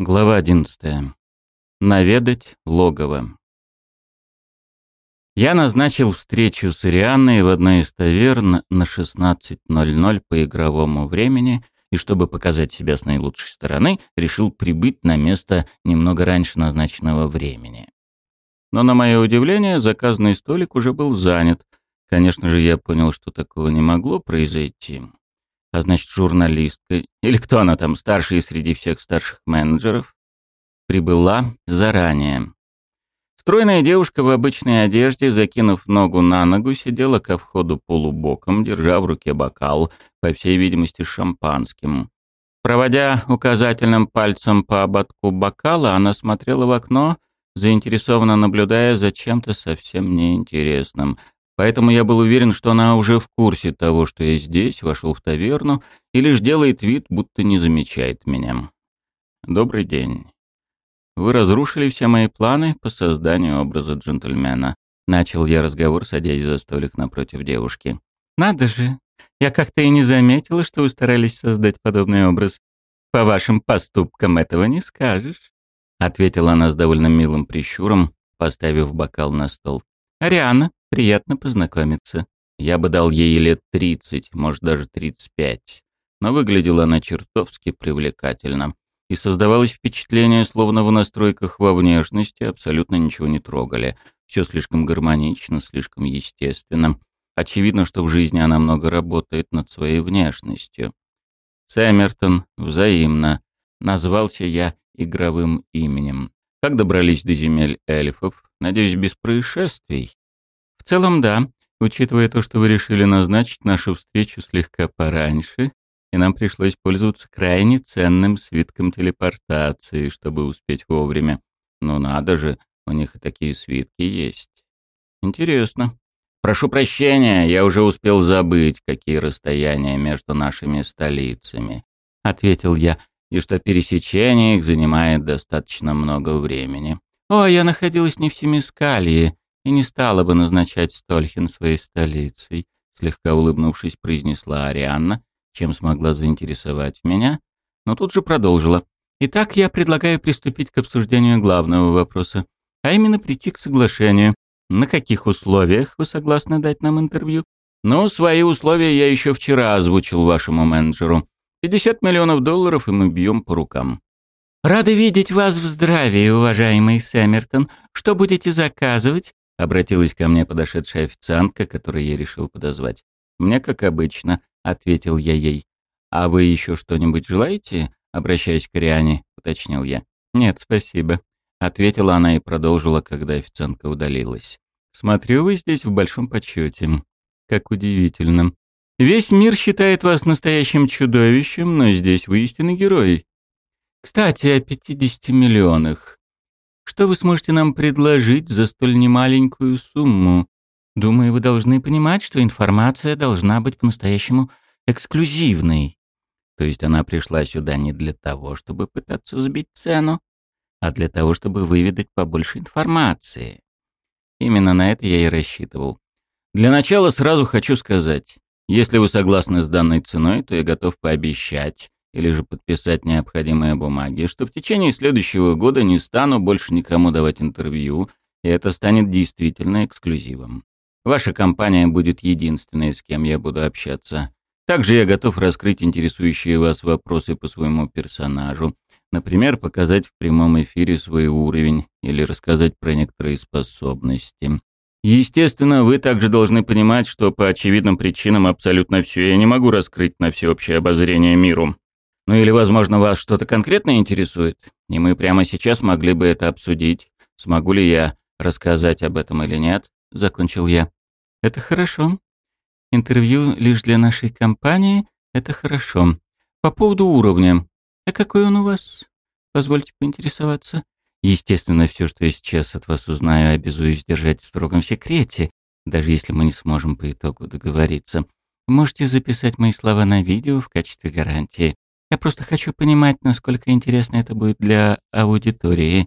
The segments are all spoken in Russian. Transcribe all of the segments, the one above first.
Глава 11. Наведать логово. Я назначил встречу с Ирианной в одной из таверн на 16.00 по игровому времени и, чтобы показать себя с наилучшей стороны, решил прибыть на место немного раньше назначенного времени. Но, на мое удивление, заказанный столик уже был занят. Конечно же, я понял, что такого не могло произойти а значит журналистка, или кто она там, старшая среди всех старших менеджеров, прибыла заранее. Стройная девушка в обычной одежде, закинув ногу на ногу, сидела ко входу полубоком, держа в руке бокал, по всей видимости, шампанским. Проводя указательным пальцем по ободку бокала, она смотрела в окно, заинтересованно наблюдая за чем-то совсем неинтересным. Поэтому я был уверен, что она уже в курсе того, что я здесь, вошел в таверну и лишь делает вид, будто не замечает меня. «Добрый день. Вы разрушили все мои планы по созданию образа джентльмена». Начал я разговор, садясь за столик напротив девушки. «Надо же! Я как-то и не заметила, что вы старались создать подобный образ. По вашим поступкам этого не скажешь», — ответила она с довольно милым прищуром, поставив бокал на стол. «Ариана, приятно познакомиться». Я бы дал ей лет тридцать, может, даже тридцать пять. Но выглядела она чертовски привлекательно. И создавалось впечатление, словно в настройках во внешности абсолютно ничего не трогали. Все слишком гармонично, слишком естественно. Очевидно, что в жизни она много работает над своей внешностью. Сэммертон, взаимно. Назвался я игровым именем. Как добрались до земель эльфов? Надеюсь, без происшествий? Целом, да. Учитывая то, что вы решили назначить нашу встречу слегка пораньше, и нам пришлось пользоваться крайне ценным свитком телепортации, чтобы успеть вовремя. Ну надо же, у них и такие свитки есть. Интересно. Прошу прощения, я уже успел забыть, какие расстояния между нашими столицами, ответил я, и что пересечение их занимает достаточно много времени. «О, я находилась не в Семискалье и не стала бы назначать Стольхин своей столицей», слегка улыбнувшись, произнесла Арианна, чем смогла заинтересовать меня, но тут же продолжила. «Итак, я предлагаю приступить к обсуждению главного вопроса, а именно прийти к соглашению. На каких условиях вы согласны дать нам интервью?» «Ну, свои условия я еще вчера озвучил вашему менеджеру. 50 миллионов долларов, и мы бьем по рукам». «Рады видеть вас в здравии, уважаемый Сэммертон. Что будете заказывать?» — обратилась ко мне подошедшая официантка, которую я решил подозвать. «Мне, как обычно», — ответил я ей. «А вы еще что-нибудь желаете?» — обращаясь к Риане, уточнил я. «Нет, спасибо», — ответила она и продолжила, когда официантка удалилась. «Смотрю, вы здесь в большом почете. Как удивительно. Весь мир считает вас настоящим чудовищем, но здесь вы истинный герой. Кстати, о 50 миллионах. Что вы сможете нам предложить за столь немаленькую сумму? Думаю, вы должны понимать, что информация должна быть по-настоящему эксклюзивной. То есть она пришла сюда не для того, чтобы пытаться сбить цену, а для того, чтобы выведать побольше информации. Именно на это я и рассчитывал. Для начала сразу хочу сказать, если вы согласны с данной ценой, то я готов пообещать, или же подписать необходимые бумаги, что в течение следующего года не стану больше никому давать интервью, и это станет действительно эксклюзивом. Ваша компания будет единственной, с кем я буду общаться. Также я готов раскрыть интересующие вас вопросы по своему персонажу, например, показать в прямом эфире свой уровень или рассказать про некоторые способности. Естественно, вы также должны понимать, что по очевидным причинам абсолютно все я не могу раскрыть на всеобщее обозрение миру. Ну или, возможно, вас что-то конкретно интересует, и мы прямо сейчас могли бы это обсудить. Смогу ли я рассказать об этом или нет? Закончил я. Это хорошо. Интервью лишь для нашей компании — это хорошо. По поводу уровня. А какой он у вас? Позвольте поинтересоваться. Естественно, все, что я сейчас от вас узнаю, обязуюсь держать в строгом секрете, даже если мы не сможем по итогу договориться. Можете записать мои слова на видео в качестве гарантии. Я просто хочу понимать, насколько интересно это будет для аудитории.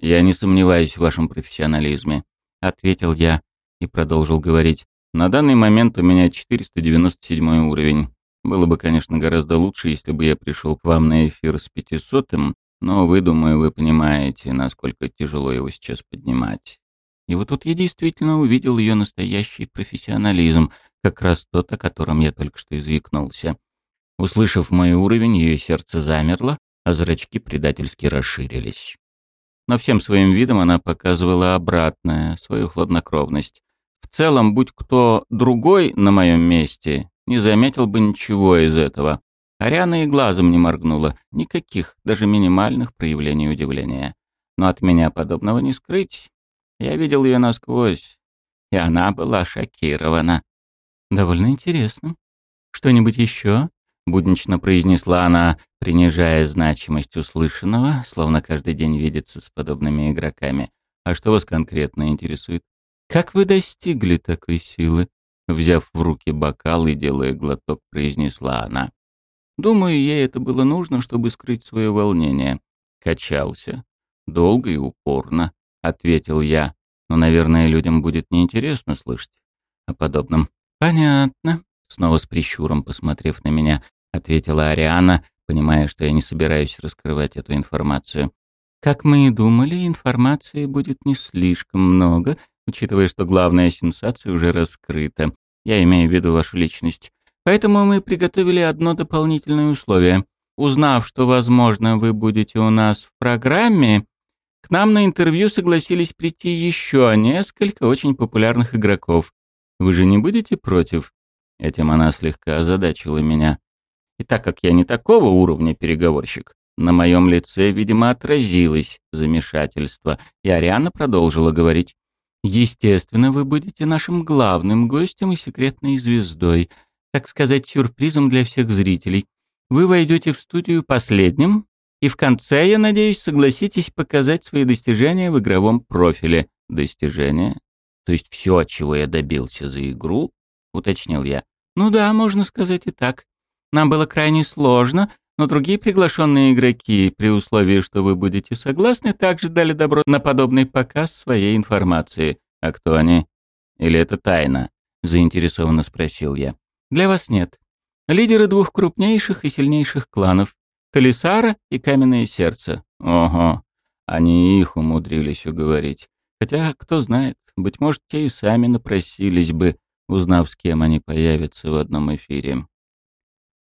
Я не сомневаюсь в вашем профессионализме, ответил я и продолжил говорить. На данный момент у меня 497 уровень. Было бы, конечно, гораздо лучше, если бы я пришел к вам на эфир с 500 Но вы, думаю, вы понимаете, насколько тяжело его сейчас поднимать. И вот тут я действительно увидел ее настоящий профессионализм, как раз тот, о котором я только что изъякнулся. Услышав мой уровень, ее сердце замерло, а зрачки предательски расширились. Но всем своим видом она показывала обратное, свою хладнокровность. В целом, будь кто другой на моем месте, не заметил бы ничего из этого. Ариана и глазом не моргнула, никаких, даже минимальных проявлений удивления. Но от меня подобного не скрыть. Я видел ее насквозь, и она была шокирована. «Довольно интересно. Что-нибудь еще?» — буднично произнесла она, принижая значимость услышанного, словно каждый день видится с подобными игроками. «А что вас конкретно интересует? Как вы достигли такой силы?» Взяв в руки бокал и делая глоток, произнесла она. Думаю, ей это было нужно, чтобы скрыть свое волнение. Качался. Долго и упорно, — ответил я. Но, наверное, людям будет неинтересно слышать о подобном. Понятно. Снова с прищуром посмотрев на меня, ответила Ариана, понимая, что я не собираюсь раскрывать эту информацию. Как мы и думали, информации будет не слишком много, учитывая, что главная сенсация уже раскрыта. Я имею в виду вашу личность. Поэтому мы приготовили одно дополнительное условие. Узнав, что, возможно, вы будете у нас в программе, к нам на интервью согласились прийти еще несколько очень популярных игроков. Вы же не будете против? Этим она слегка озадачила меня. И так как я не такого уровня переговорщик, на моем лице, видимо, отразилось замешательство, и Ариана продолжила говорить. «Естественно, вы будете нашим главным гостем и секретной звездой так сказать, сюрпризом для всех зрителей. Вы войдете в студию последним, и в конце, я надеюсь, согласитесь показать свои достижения в игровом профиле. Достижения? То есть все, чего я добился за игру? Уточнил я. Ну да, можно сказать и так. Нам было крайне сложно, но другие приглашенные игроки, при условии, что вы будете согласны, также дали добро на подобный показ своей информации. А кто они? Или это тайна? Заинтересованно спросил я. Для вас нет. Лидеры двух крупнейших и сильнейших кланов — Талисара и Каменное Сердце. Ого, они их умудрились уговорить. Хотя, кто знает, быть может, те и сами напросились бы, узнав, с кем они появятся в одном эфире.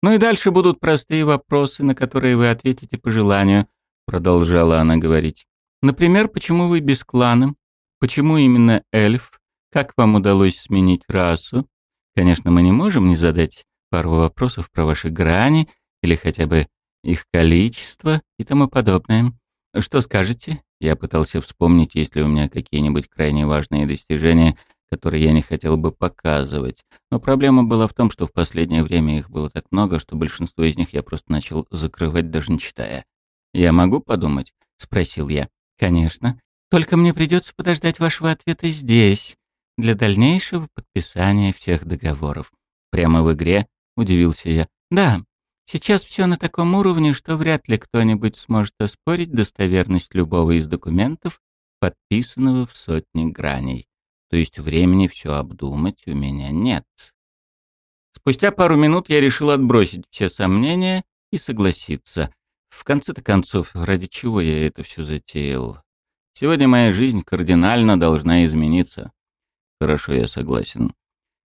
«Ну и дальше будут простые вопросы, на которые вы ответите по желанию», — продолжала она говорить. «Например, почему вы без клана? Почему именно эльф? Как вам удалось сменить расу? Конечно, мы не можем не задать пару вопросов про ваши грани или хотя бы их количество и тому подобное. Что скажете? Я пытался вспомнить, есть ли у меня какие-нибудь крайне важные достижения, которые я не хотел бы показывать. Но проблема была в том, что в последнее время их было так много, что большинство из них я просто начал закрывать, даже не читая. «Я могу подумать?» — спросил я. «Конечно. Только мне придется подождать вашего ответа здесь, для дальнейшего подписания всех договоров. Прямо в игре, удивился я. Да, сейчас все на таком уровне, что вряд ли кто-нибудь сможет оспорить достоверность любого из документов, подписанного в сотни граней. То есть времени все обдумать у меня нет. Спустя пару минут я решил отбросить все сомнения и согласиться. В конце-то концов, ради чего я это все затеял? Сегодня моя жизнь кардинально должна измениться. Хорошо, я согласен.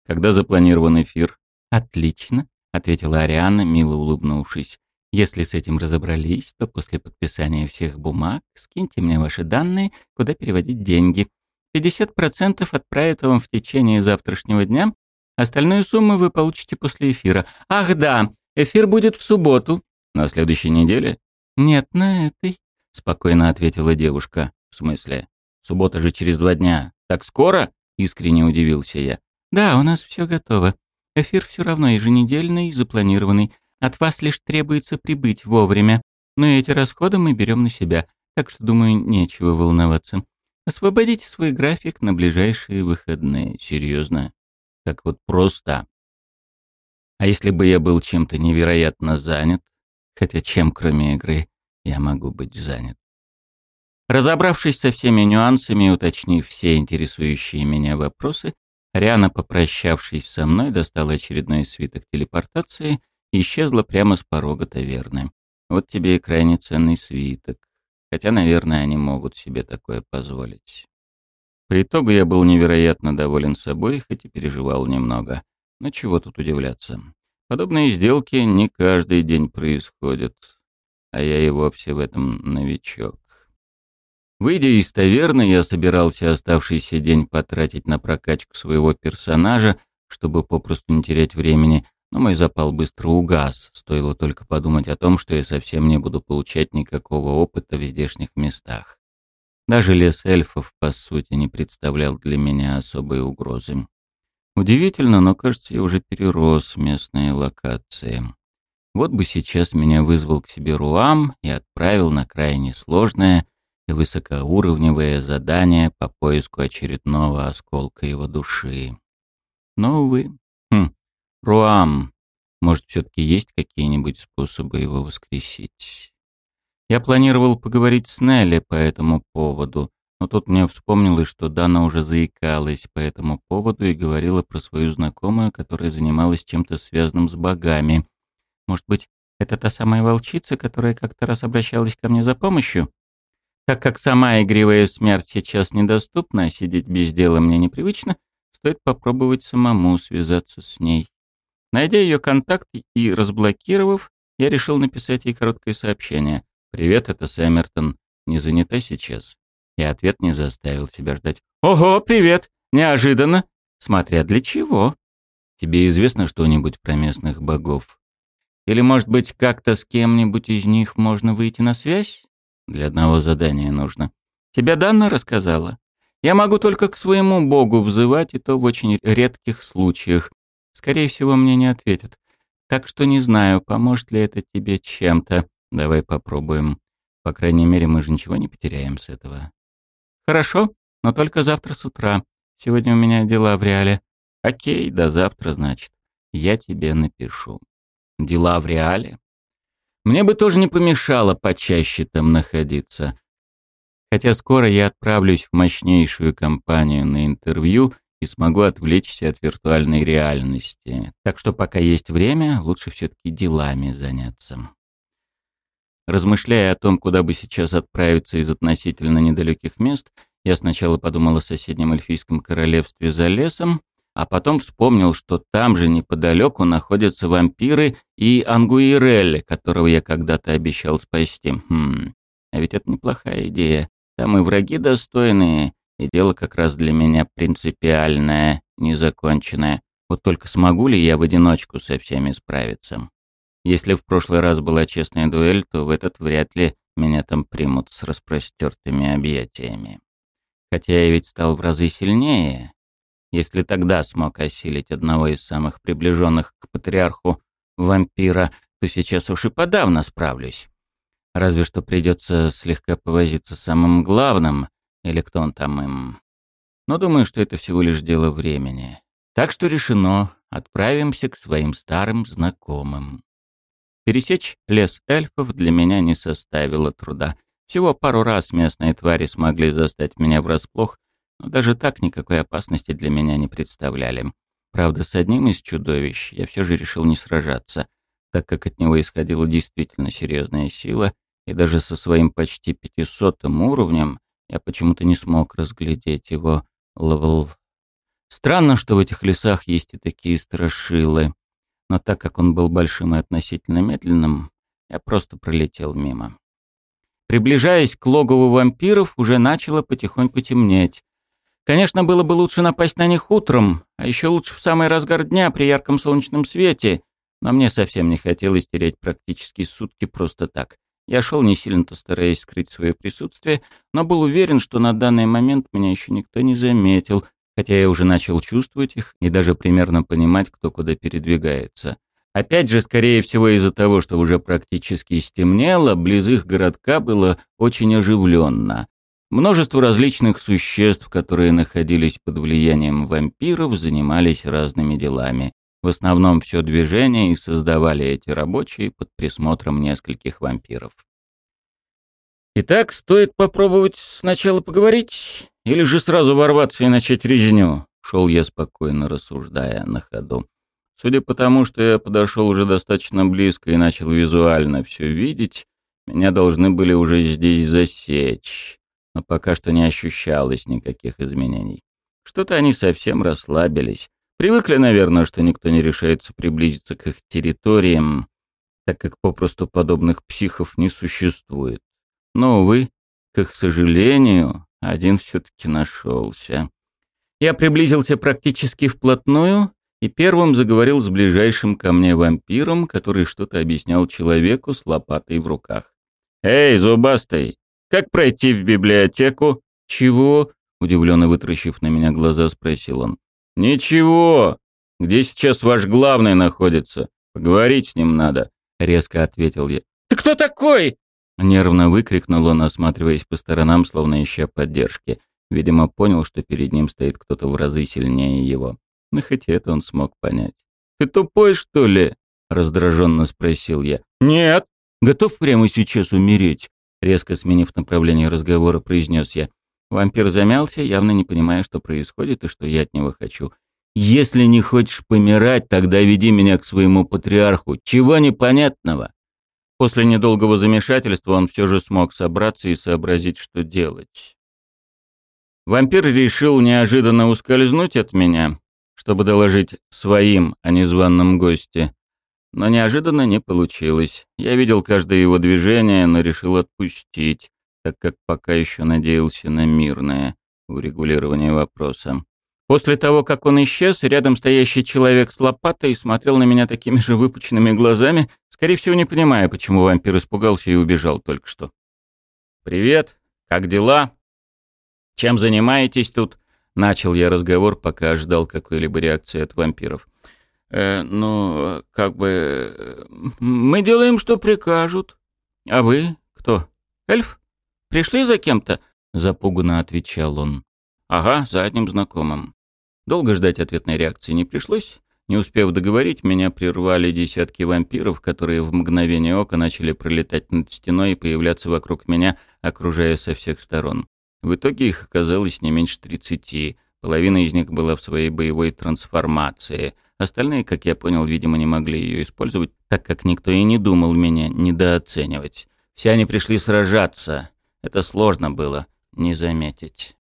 Когда запланирован эфир? Отлично, ответила Ариана, мило улыбнувшись. Если с этим разобрались, то после подписания всех бумаг скиньте мне ваши данные, куда переводить деньги. 50% отправят вам в течение завтрашнего дня, остальную сумму вы получите после эфира. Ах да, эфир будет в субботу. На следующей неделе? Нет, на этой, спокойно ответила девушка. В смысле? Суббота же через два дня. Так скоро? — искренне удивился я. «Да, у нас все готово. Эфир все равно еженедельный, запланированный. От вас лишь требуется прибыть вовремя. Но эти расходы мы берем на себя, так что, думаю, нечего волноваться. Освободите свой график на ближайшие выходные. Серьезно? Так вот просто. А если бы я был чем-то невероятно занят? Хотя чем, кроме игры, я могу быть занят? Разобравшись со всеми нюансами и уточнив все интересующие меня вопросы, Риана, попрощавшись со мной, достала очередной свиток телепортации и исчезла прямо с порога таверны. Вот тебе и крайне ценный свиток. Хотя, наверное, они могут себе такое позволить. По итогу я был невероятно доволен собой, хоть и переживал немного. Но чего тут удивляться. Подобные сделки не каждый день происходят. А я и вовсе в этом новичок. Выйдя из таверны, я собирался оставшийся день потратить на прокачку своего персонажа, чтобы попросту не терять времени, но мой запал быстро угас, стоило только подумать о том, что я совсем не буду получать никакого опыта в здешних местах. Даже лес эльфов, по сути, не представлял для меня особой угрозы. Удивительно, но, кажется, я уже перерос местные локации. Вот бы сейчас меня вызвал к себе Руам и отправил на крайне сложное и высокоуровневое задание по поиску очередного осколка его души. Но, увы. Хм, Руам. Может, все-таки есть какие-нибудь способы его воскресить? Я планировал поговорить с Нелли по этому поводу, но тут мне вспомнилось, что Дана уже заикалась по этому поводу и говорила про свою знакомую, которая занималась чем-то связанным с богами. Может быть, это та самая волчица, которая как-то раз обращалась ко мне за помощью? Так как сама игривая смерть сейчас недоступна, а сидеть без дела мне непривычно, стоит попробовать самому связаться с ней. Найдя ее контакт и разблокировав, я решил написать ей короткое сообщение. «Привет, это Сэммертон. Не занята сейчас?» И ответ не заставил себя ждать. «Ого, привет! Неожиданно! Смотря для чего. Тебе известно что-нибудь про местных богов? Или, может быть, как-то с кем-нибудь из них можно выйти на связь? Для одного задания нужно. Тебя Данна рассказала? Я могу только к своему богу взывать, и то в очень редких случаях. Скорее всего, мне не ответят. Так что не знаю, поможет ли это тебе чем-то. Давай попробуем. По крайней мере, мы же ничего не потеряем с этого. Хорошо, но только завтра с утра. Сегодня у меня дела в реале. Окей, до завтра, значит. Я тебе напишу. Дела в реале? Мне бы тоже не помешало почаще там находиться. Хотя скоро я отправлюсь в мощнейшую компанию на интервью и смогу отвлечься от виртуальной реальности. Так что пока есть время, лучше все-таки делами заняться. Размышляя о том, куда бы сейчас отправиться из относительно недалеких мест, я сначала подумал о соседнем эльфийском королевстве за лесом, а потом вспомнил, что там же неподалеку находятся вампиры и Ангуирель, которого я когда-то обещал спасти. Хм, а ведь это неплохая идея. Там и враги достойные, и дело как раз для меня принципиальное, незаконченное. Вот только смогу ли я в одиночку со всеми справиться? Если в прошлый раз была честная дуэль, то в этот вряд ли меня там примут с распростертыми объятиями. Хотя я ведь стал в разы сильнее. Если тогда смог осилить одного из самых приближенных к патриарху вампира, то сейчас уж и подавно справлюсь. Разве что придется слегка повозиться с самым главным, или кто он там им. Но думаю, что это всего лишь дело времени. Так что решено, отправимся к своим старым знакомым. Пересечь лес эльфов для меня не составило труда. Всего пару раз местные твари смогли застать меня врасплох, но даже так никакой опасности для меня не представляли. Правда, с одним из чудовищ я все же решил не сражаться, так как от него исходила действительно серьезная сила, и даже со своим почти пятисотым уровнем я почему-то не смог разглядеть его левел. Странно, что в этих лесах есть и такие страшилы но так как он был большим и относительно медленным, я просто пролетел мимо. Приближаясь к логову вампиров, уже начало потихоньку темнеть. Конечно, было бы лучше напасть на них утром, а еще лучше в самый разгар дня при ярком солнечном свете, но мне совсем не хотелось терять практически сутки просто так. Я шел не сильно-то стараясь скрыть свое присутствие, но был уверен, что на данный момент меня еще никто не заметил, хотя я уже начал чувствовать их и даже примерно понимать, кто куда передвигается. Опять же, скорее всего, из-за того, что уже практически стемнело, близ их городка было очень оживленно. Множество различных существ, которые находились под влиянием вампиров, занимались разными делами. В основном все движение и создавали эти рабочие под присмотром нескольких вампиров. Итак, стоит попробовать сначала поговорить, или же сразу ворваться и начать резню? Шел я спокойно рассуждая на ходу. Судя по тому, что я подошел уже достаточно близко и начал визуально все видеть, меня должны были уже здесь засечь, но пока что не ощущалось никаких изменений. Что-то они совсем расслабились. Привыкли, наверное, что никто не решается приблизиться к их территориям, так как попросту подобных психов не существует. Но, увы, к их сожалению, один все-таки нашелся. Я приблизился практически вплотную и первым заговорил с ближайшим ко мне вампиром, который что-то объяснял человеку с лопатой в руках. «Эй, зубастый, как пройти в библиотеку?» «Чего?» — удивленно вытращив на меня глаза, спросил он. «Ничего. Где сейчас ваш главный находится? Поговорить с ним надо», — резко ответил я. «Ты кто такой?» Нервно выкрикнул он, осматриваясь по сторонам, словно ища поддержки. Видимо, понял, что перед ним стоит кто-то в разы сильнее его. Но хоть это он смог понять. «Ты тупой, что ли?» — раздраженно спросил я. «Нет». «Готов прямо сейчас умереть?» Резко сменив направление разговора, произнес я. Вампир замялся, явно не понимая, что происходит и что я от него хочу. «Если не хочешь помирать, тогда веди меня к своему патриарху. Чего непонятного?» После недолгого замешательства он все же смог собраться и сообразить, что делать. Вампир решил неожиданно ускользнуть от меня, чтобы доложить своим, а не званным гости. Но неожиданно не получилось. Я видел каждое его движение, но решил отпустить, так как пока еще надеялся на мирное урегулирование вопроса. После того, как он исчез, рядом стоящий человек с лопатой смотрел на меня такими же выпученными глазами, скорее всего, не понимая, почему вампир испугался и убежал только что. «Привет, как дела? Чем занимаетесь тут?» Начал я разговор, пока ждал какой-либо реакции от вампиров. Э, ну, как бы... Э, мы делаем, что прикажут. А вы кто? Эльф? Пришли за кем-то? Запуганно отвечал он. Ага, за одним знакомым. Долго ждать ответной реакции не пришлось. Не успев договорить, меня прервали десятки вампиров, которые в мгновение ока начали пролетать над стеной и появляться вокруг меня, окружая со всех сторон. В итоге их оказалось не меньше тридцати. Половина из них была в своей боевой трансформации. Остальные, как я понял, видимо, не могли ее использовать, так как никто и не думал меня недооценивать. Все они пришли сражаться. Это сложно было не заметить.